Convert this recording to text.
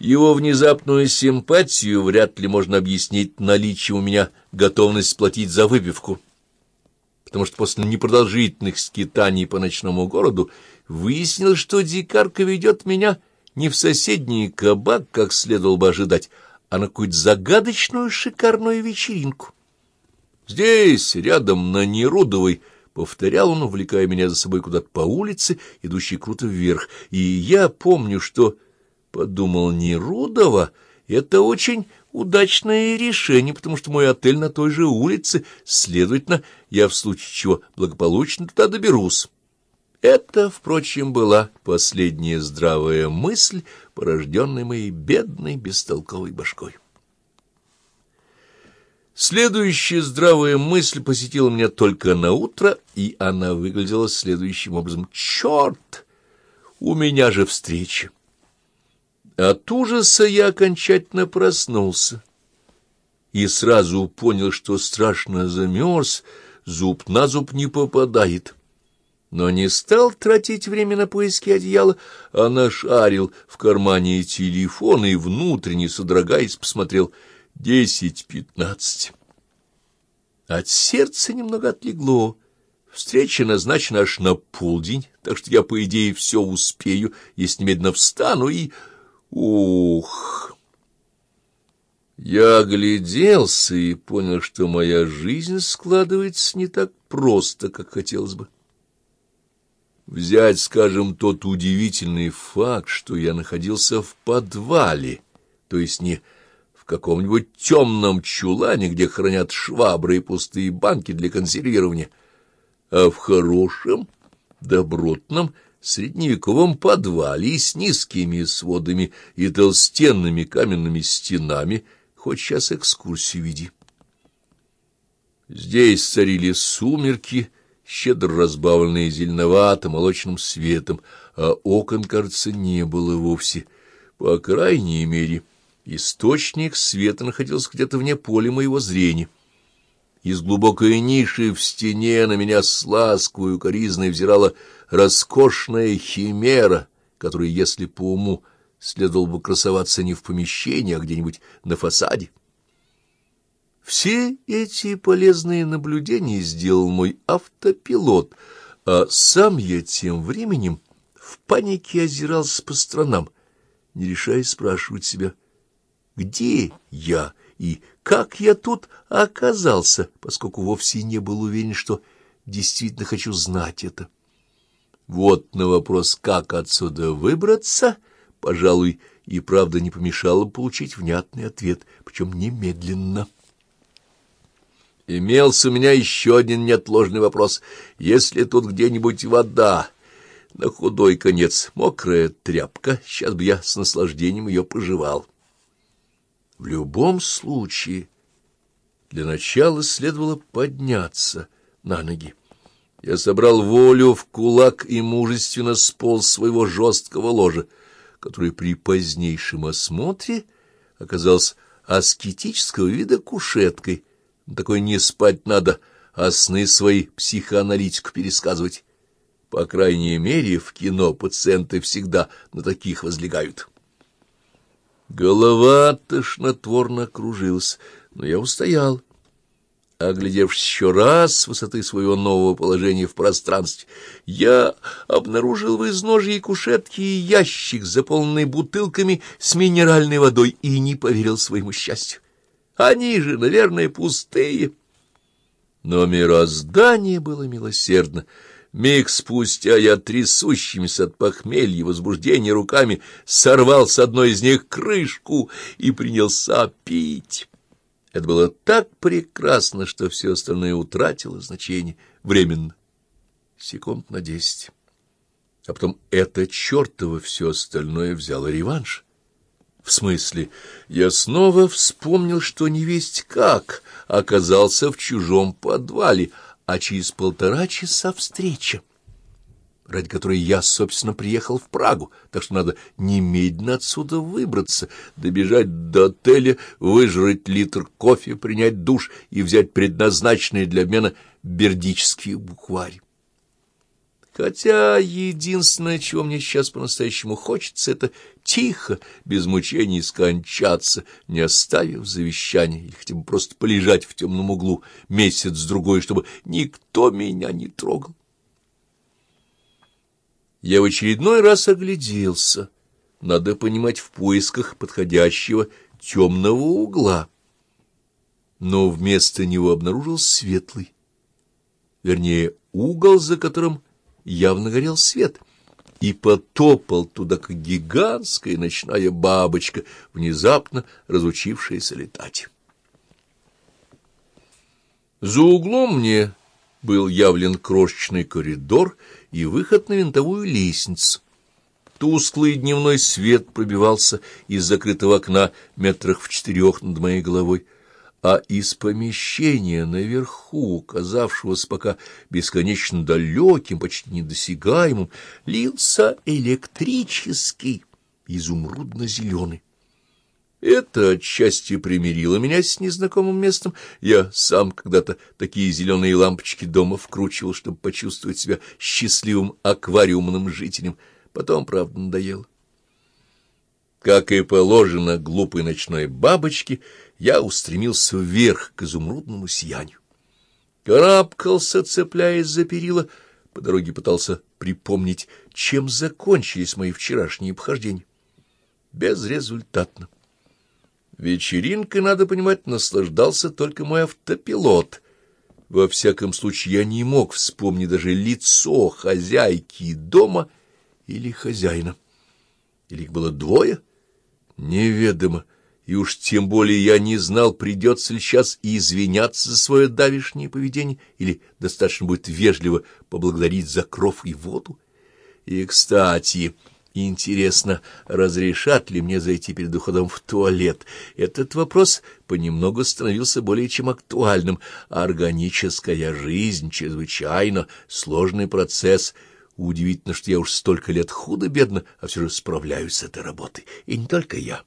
Его внезапную симпатию вряд ли можно объяснить наличием у меня готовность платить за выпивку, потому что после непродолжительных скитаний по ночному городу выяснилось, что дикарка ведет меня не в соседний кабак, как следовало бы ожидать, а на какую-то загадочную шикарную вечеринку. Здесь, рядом на Нерудовой, повторял он, увлекая меня за собой куда-то по улице, идущей круто вверх, и я помню, что подумал Нерудова, это очень удачное решение, потому что мой отель на той же улице, следовательно, я в случае чего благополучно туда доберусь. Это, впрочем, была последняя здравая мысль, порожденная моей бедной бестолковой башкой. Следующая здравая мысль посетила меня только на утро, и она выглядела следующим образом. «Черт! У меня же встреча!» От ужаса я окончательно проснулся и сразу понял, что страшно замерз, зуб на зуб не попадает. Но не стал тратить время на поиски одеяла, а нашарил в кармане телефон и внутренне, содрогаясь, посмотрел десять-пятнадцать. От сердца немного отлегло. Встреча назначена аж на полдень, так что я, по идее, все успею, если немедленно встану и... Ух! Я огляделся и понял, что моя жизнь складывается не так просто, как хотелось бы. Взять, скажем, тот удивительный факт, что я находился в подвале, то есть не в каком-нибудь темном чулане, где хранят швабры и пустые банки для консервирования, а в хорошем, добротном, средневековом подвале с низкими сводами и толстенными каменными стенами, хоть сейчас экскурсию веди. Здесь царили сумерки, щедро разбавленные зеленовато-молочным светом, а окон, кажется, не было вовсе. По крайней мере, источник света находился где-то вне поля моего зрения. Из глубокой ниши в стене на меня с ласковой укоризной взирала роскошная химера, которая, если по уму, следовало бы красоваться не в помещении, а где-нибудь на фасаде. Все эти полезные наблюдения сделал мой автопилот, а сам я тем временем в панике озирался по сторонам, не решая спрашивать себя, где я и как я тут оказался, поскольку вовсе не был уверен, что действительно хочу знать это. Вот на вопрос, как отсюда выбраться, пожалуй, и правда не помешало получить внятный ответ, причем немедленно. Имелся у меня еще один неотложный вопрос. Если тут где-нибудь вода, на худой конец, мокрая тряпка, сейчас бы я с наслаждением ее пожевал. В любом случае, для начала следовало подняться на ноги. Я собрал волю в кулак и мужественно сполз своего жесткого ложа, который при позднейшем осмотре оказался аскетического вида кушеткой. Такой не спать надо, а сны свои психоаналитику пересказывать. По крайней мере, в кино пациенты всегда на таких возлегают. Голова тошнотворно кружилась, но я устоял. Оглядевшись еще раз с высоты своего нового положения в пространстве, я обнаружил в изножье кушетки ящик, заполненный бутылками с минеральной водой, и не поверил своему счастью. Они же, наверное, пустые. Но мироздание было милосердно. Миг спустя я трясущимися от похмелья и возбуждения руками сорвал с одной из них крышку и принялся пить. Это было так прекрасно, что все остальное утратило значение временно, секунд на десять. А потом это чертово все остальное взяло реванш. В смысле, я снова вспомнил, что не весть как оказался в чужом подвале, а через полтора часа встреча, ради которой я, собственно, приехал в Прагу, так что надо немедленно отсюда выбраться, добежать до отеля, выжрать литр кофе, принять душ и взять предназначенный для обмена бердические буквари. Хотя единственное, чего мне сейчас по-настоящему хочется, это тихо, без мучений скончаться, не оставив завещания, или хотя бы просто полежать в темном углу месяц-другой, чтобы никто меня не трогал. Я в очередной раз огляделся, надо понимать, в поисках подходящего темного угла. Но вместо него обнаружил светлый, вернее, угол, за которым явно горел свет, и потопал туда, как гигантская ночная бабочка, внезапно разучившаяся летать. За углом мне был явлен крошечный коридор и выход на винтовую лестницу. Тусклый дневной свет пробивался из закрытого окна метрах в четырех над моей головой а из помещения наверху, казавшегося пока бесконечно далеким, почти недосягаемым, лился электрический, изумрудно-зеленый. Это отчасти примирило меня с незнакомым местом. Я сам когда-то такие зеленые лампочки дома вкручивал, чтобы почувствовать себя счастливым аквариумным жителем. Потом, правда, надоело. Как и положено глупой ночной бабочке, я устремился вверх к изумрудному сиянию. Карабкался, цепляясь за перила, по дороге пытался припомнить, чем закончились мои вчерашние обхождения. Безрезультатно. Вечеринкой, надо понимать, наслаждался только мой автопилот. Во всяком случае, я не мог вспомнить даже лицо хозяйки дома или хозяина. Или их было двое — Неведомо, и уж тем более я не знал, придется ли сейчас извиняться за свое давешнее поведение, или достаточно будет вежливо поблагодарить за кров и воду. И, кстати, интересно, разрешат ли мне зайти перед уходом в туалет? Этот вопрос понемногу становился более чем актуальным. Органическая жизнь — чрезвычайно сложный процесс — Удивительно, что я уж столько лет худо-бедно, а все же справляюсь с этой работой. И не только я.